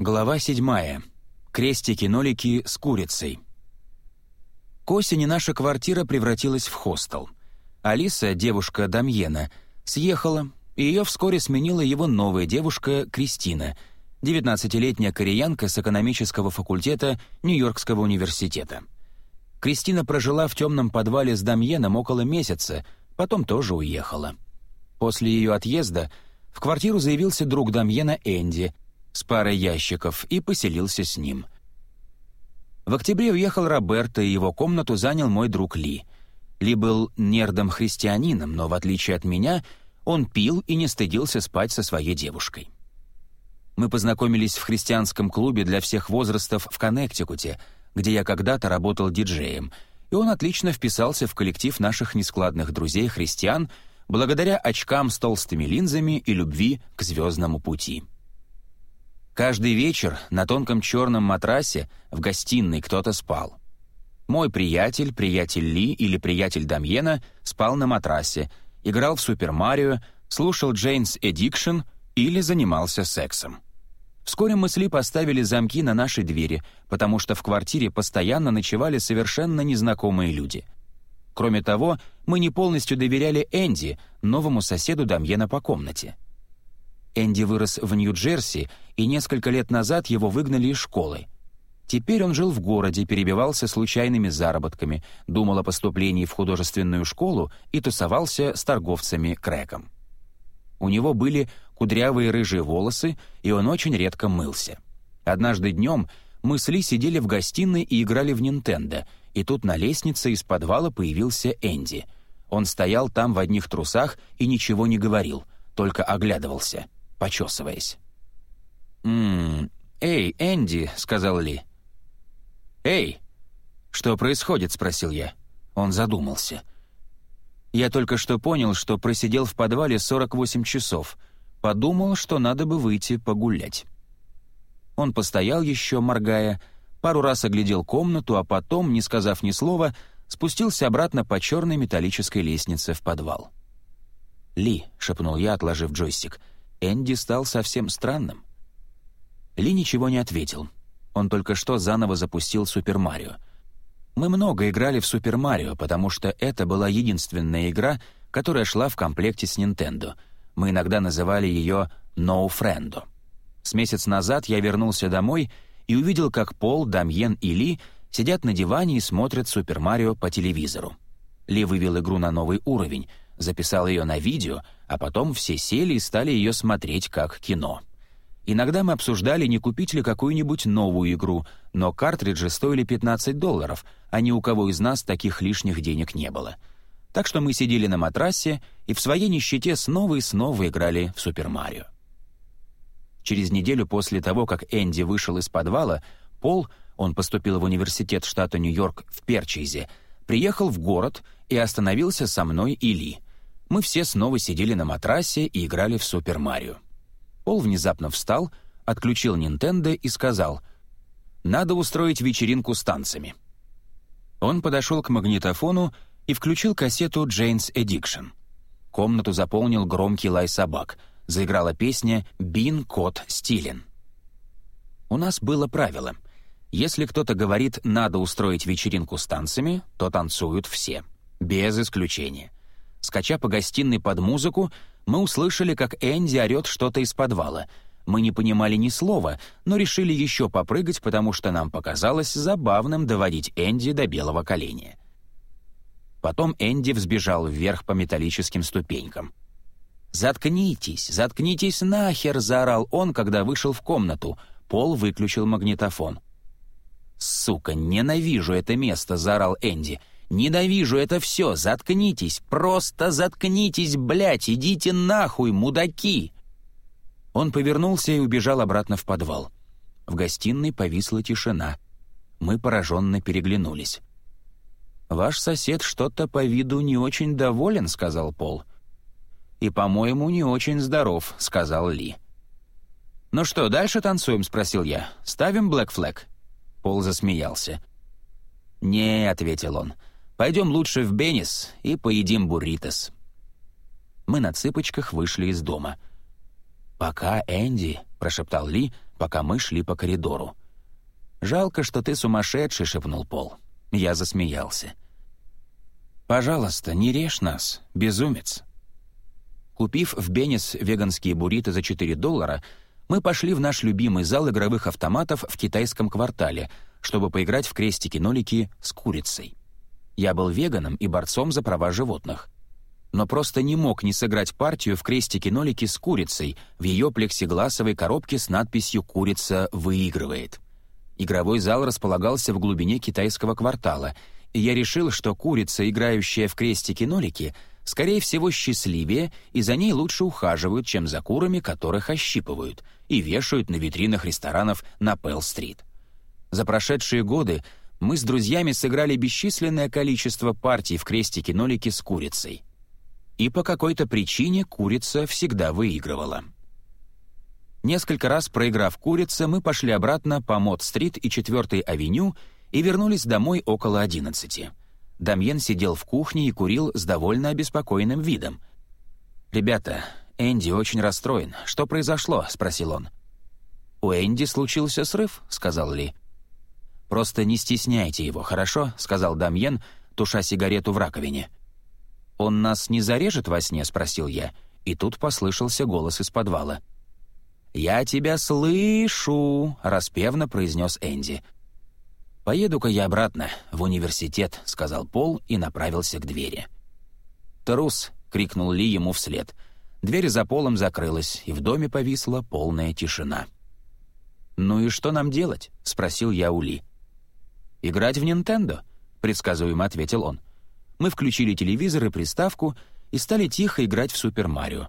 Глава седьмая. Крестики-нолики с курицей. К осени наша квартира превратилась в хостел. Алиса, девушка Дамьена, съехала, и ее вскоре сменила его новая девушка Кристина, 19-летняя кореянка с экономического факультета Нью-Йоркского университета. Кристина прожила в темном подвале с Дамьеном около месяца, потом тоже уехала. После ее отъезда в квартиру заявился друг Дамьена Энди — с парой ящиков и поселился с ним. В октябре уехал Роберто, и его комнату занял мой друг Ли. Ли был нердом-христианином, но, в отличие от меня, он пил и не стыдился спать со своей девушкой. Мы познакомились в христианском клубе для всех возрастов в Коннектикуте, где я когда-то работал диджеем, и он отлично вписался в коллектив наших нескладных друзей-христиан благодаря очкам с толстыми линзами и любви к звездному пути. Каждый вечер на тонком черном матрасе в гостиной кто-то спал. Мой приятель, приятель Ли или приятель Дамьена спал на матрасе, играл в Супер Марио, слушал Джейнс Эдикшн или занимался сексом. Вскоре мы с Ли поставили замки на наши двери, потому что в квартире постоянно ночевали совершенно незнакомые люди. Кроме того, мы не полностью доверяли Энди, новому соседу Дамьена по комнате. Энди вырос в Нью-Джерси, и несколько лет назад его выгнали из школы. Теперь он жил в городе, перебивался случайными заработками, думал о поступлении в художественную школу и тусовался с торговцами крэком. У него были кудрявые рыжие волосы, и он очень редко мылся. Однажды днем мы с Ли сидели в гостиной и играли в Нинтендо, и тут на лестнице из подвала появился Энди. Он стоял там в одних трусах и ничего не говорил, только оглядывался — почесываясь. «Ммм, эй, Энди», — сказал Ли. «Эй!» «Что происходит?» — спросил я. Он задумался. Я только что понял, что просидел в подвале 48 часов. Подумал, что надо бы выйти погулять. Он постоял еще, моргая, пару раз оглядел комнату, а потом, не сказав ни слова, спустился обратно по черной металлической лестнице в подвал. «Ли», — шепнул я, отложив джойстик, — Энди стал совсем странным. Ли ничего не ответил. Он только что заново запустил Супер Марио. Мы много играли в Супер Марио, потому что это была единственная игра, которая шла в комплекте с Nintendo. Мы иногда называли ее «No Friendo». С месяц назад я вернулся домой и увидел, как Пол, Дамьен и Ли сидят на диване и смотрят Супер Марио по телевизору. Ли вывел игру на новый уровень — записал ее на видео, а потом все сели и стали ее смотреть как кино. Иногда мы обсуждали, не купить ли какую-нибудь новую игру, но картриджи стоили 15 долларов, а ни у кого из нас таких лишних денег не было. Так что мы сидели на матрасе и в своей нищете снова и снова играли в Супер Марио. Через неделю после того, как Энди вышел из подвала, Пол, он поступил в университет штата Нью-Йорк в Перчейзе, приехал в город и остановился со мной и Ли — мы все снова сидели на матрасе и играли в Супер Марио. Пол внезапно встал, отключил Нинтендо и сказал «Надо устроить вечеринку с танцами». Он подошел к магнитофону и включил кассету «Джейнс Эдикшн». Комнату заполнил громкий лай собак. Заиграла песня «Бин Кот Стилен». У нас было правило. Если кто-то говорит «надо устроить вечеринку с танцами», то танцуют все. Без исключения. Скача по гостиной под музыку, мы услышали, как Энди орёт что-то из подвала. Мы не понимали ни слова, но решили еще попрыгать, потому что нам показалось забавным доводить Энди до белого коленя. Потом Энди взбежал вверх по металлическим ступенькам. «Заткнитесь, заткнитесь нахер!» — заорал он, когда вышел в комнату. Пол выключил магнитофон. «Сука, ненавижу это место!» — заорал Энди. Ненавижу это все, заткнитесь, просто заткнитесь, блядь, идите нахуй, мудаки!» Он повернулся и убежал обратно в подвал. В гостиной повисла тишина. Мы пораженно переглянулись. «Ваш сосед что-то по виду не очень доволен», — сказал Пол. «И, по-моему, не очень здоров», — сказал Ли. «Ну что, дальше танцуем?» — спросил я. «Ставим Блэк Флэг?» Пол засмеялся. «Не», — ответил он, — Пойдем лучше в Бенис и поедим бурритос». Мы на цыпочках вышли из дома. «Пока, Энди», — прошептал Ли, пока мы шли по коридору. «Жалко, что ты сумасшедший», — шепнул Пол. Я засмеялся. «Пожалуйста, не режь нас, безумец». Купив в Беннис веганские буррито за 4 доллара, мы пошли в наш любимый зал игровых автоматов в китайском квартале, чтобы поиграть в крестики-нолики с курицей. Я был веганом и борцом за права животных. Но просто не мог не сыграть партию в крестики-нолики с курицей в ее плексигласовой коробке с надписью «Курица выигрывает». Игровой зал располагался в глубине китайского квартала, и я решил, что курица, играющая в крестики-нолики, скорее всего, счастливее, и за ней лучше ухаживают, чем за курами, которых ощипывают и вешают на витринах ресторанов на Пелл-стрит. За прошедшие годы мы с друзьями сыграли бесчисленное количество партий в крестики-нолики с курицей. И по какой-то причине курица всегда выигрывала. Несколько раз проиграв курица, мы пошли обратно по Мод-стрит и 4-й авеню и вернулись домой около 11. Дамьен сидел в кухне и курил с довольно обеспокоенным видом. «Ребята, Энди очень расстроен. Что произошло?» — спросил он. «У Энди случился срыв», — сказал Ли. «Просто не стесняйте его, хорошо?» — сказал Дамьен, туша сигарету в раковине. «Он нас не зарежет во сне?» — спросил я, и тут послышался голос из подвала. «Я тебя слышу!» — распевно произнес Энди. «Поеду-ка я обратно, в университет», — сказал Пол и направился к двери. «Трус!» — крикнул Ли ему вслед. Дверь за полом закрылась, и в доме повисла полная тишина. «Ну и что нам делать?» — спросил я у Ли. «Играть в Нинтендо?» — предсказуемо ответил он. Мы включили телевизор и приставку и стали тихо играть в Супер Марио.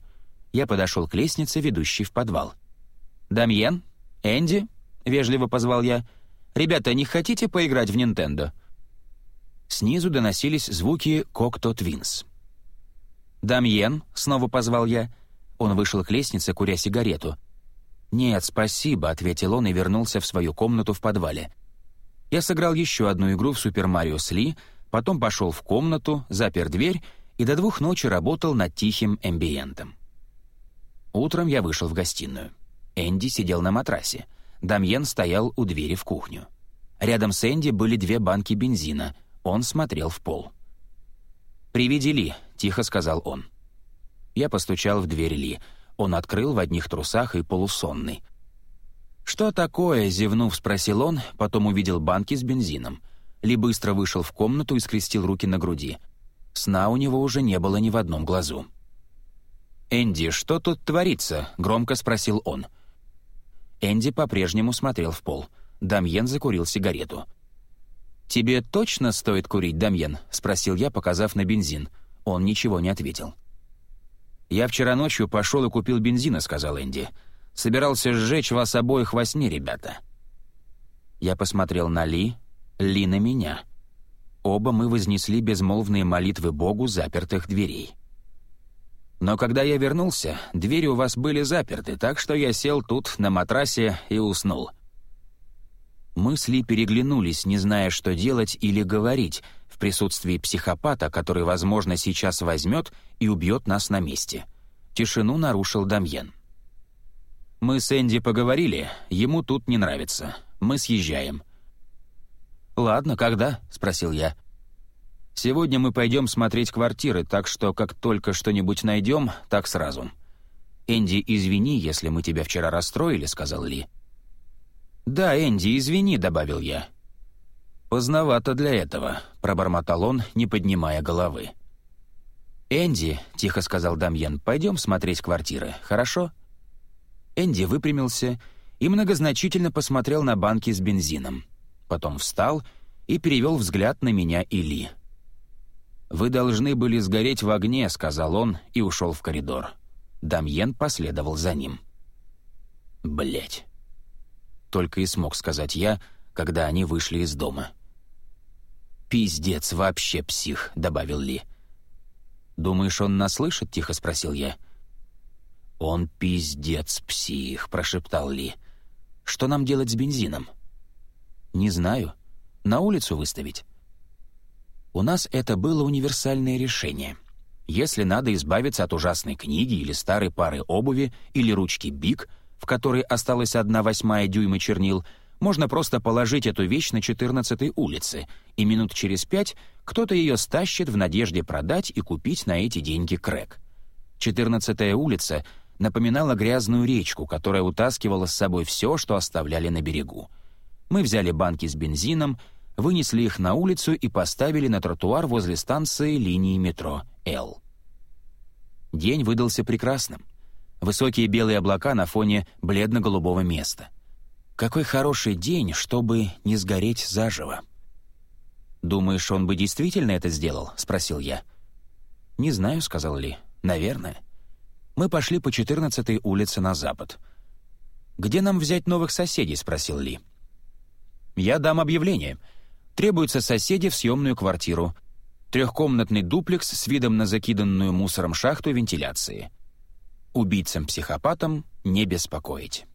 Я подошел к лестнице, ведущей в подвал. «Дамьен? Энди?» — вежливо позвал я. «Ребята, не хотите поиграть в Нинтендо?» Снизу доносились звуки «Кокто Твинс». «Дамьен?» — снова позвал я. Он вышел к лестнице, куря сигарету. «Нет, спасибо», — ответил он и вернулся в свою комнату в подвале. Я сыграл еще одну игру в «Супер Марио Сли», потом пошел в комнату, запер дверь и до двух ночи работал над тихим эмбиентом. Утром я вышел в гостиную. Энди сидел на матрасе. Дамьен стоял у двери в кухню. Рядом с Энди были две банки бензина. Он смотрел в пол. «Приведи Ли», — тихо сказал он. Я постучал в дверь Ли. Он открыл в одних трусах и полусонный. «Что такое?» — зевнув, спросил он, потом увидел банки с бензином. Ли быстро вышел в комнату и скрестил руки на груди. Сна у него уже не было ни в одном глазу. «Энди, что тут творится?» — громко спросил он. Энди по-прежнему смотрел в пол. Дамьен закурил сигарету. «Тебе точно стоит курить, Дамьен?» — спросил я, показав на бензин. Он ничего не ответил. «Я вчера ночью пошел и купил бензина», — сказал Энди. Собирался сжечь вас обоих во сне, ребята». Я посмотрел на Ли, Ли на меня. Оба мы вознесли безмолвные молитвы Богу запертых дверей. Но когда я вернулся, двери у вас были заперты, так что я сел тут, на матрасе, и уснул. Мысли переглянулись, не зная, что делать или говорить, в присутствии психопата, который, возможно, сейчас возьмет и убьет нас на месте. Тишину нарушил Дамьен. Мы с Энди поговорили, ему тут не нравится. Мы съезжаем». «Ладно, когда?» — спросил я. «Сегодня мы пойдем смотреть квартиры, так что как только что-нибудь найдем, так сразу». «Энди, извини, если мы тебя вчера расстроили», — сказал Ли. «Да, Энди, извини», — добавил я. «Поздновато для этого», — пробормотал он, не поднимая головы. «Энди», — тихо сказал Дамьен, — «пойдем смотреть квартиры, хорошо?» Энди выпрямился и многозначительно посмотрел на банки с бензином. Потом встал и перевел взгляд на меня и Ли. «Вы должны были сгореть в огне», — сказал он и ушел в коридор. Дамьен последовал за ним. Блять. Только и смог сказать я, когда они вышли из дома. «Пиздец, вообще псих», — добавил Ли. «Думаешь, он нас слышит?» — тихо спросил я. «Он пиздец псих», — прошептал Ли. «Что нам делать с бензином?» «Не знаю. На улицу выставить?» У нас это было универсальное решение. Если надо избавиться от ужасной книги или старой пары обуви или ручки Биг, в которой осталась одна восьмая дюйма чернил, можно просто положить эту вещь на 14-й улице, и минут через пять кто-то ее стащит в надежде продать и купить на эти деньги крэк. 14-я улица напоминала грязную речку, которая утаскивала с собой все, что оставляли на берегу. Мы взяли банки с бензином, вынесли их на улицу и поставили на тротуар возле станции линии метро «Л». День выдался прекрасным. Высокие белые облака на фоне бледно-голубого места. Какой хороший день, чтобы не сгореть заживо. «Думаешь, он бы действительно это сделал?» — спросил я. «Не знаю», — сказал Ли. «Наверное». Мы пошли по 14-й улице на запад. «Где нам взять новых соседей?» — спросил Ли. «Я дам объявление. Требуются соседи в съемную квартиру. Трехкомнатный дуплекс с видом на закиданную мусором шахту вентиляции. Убийцам-психопатам не беспокоить».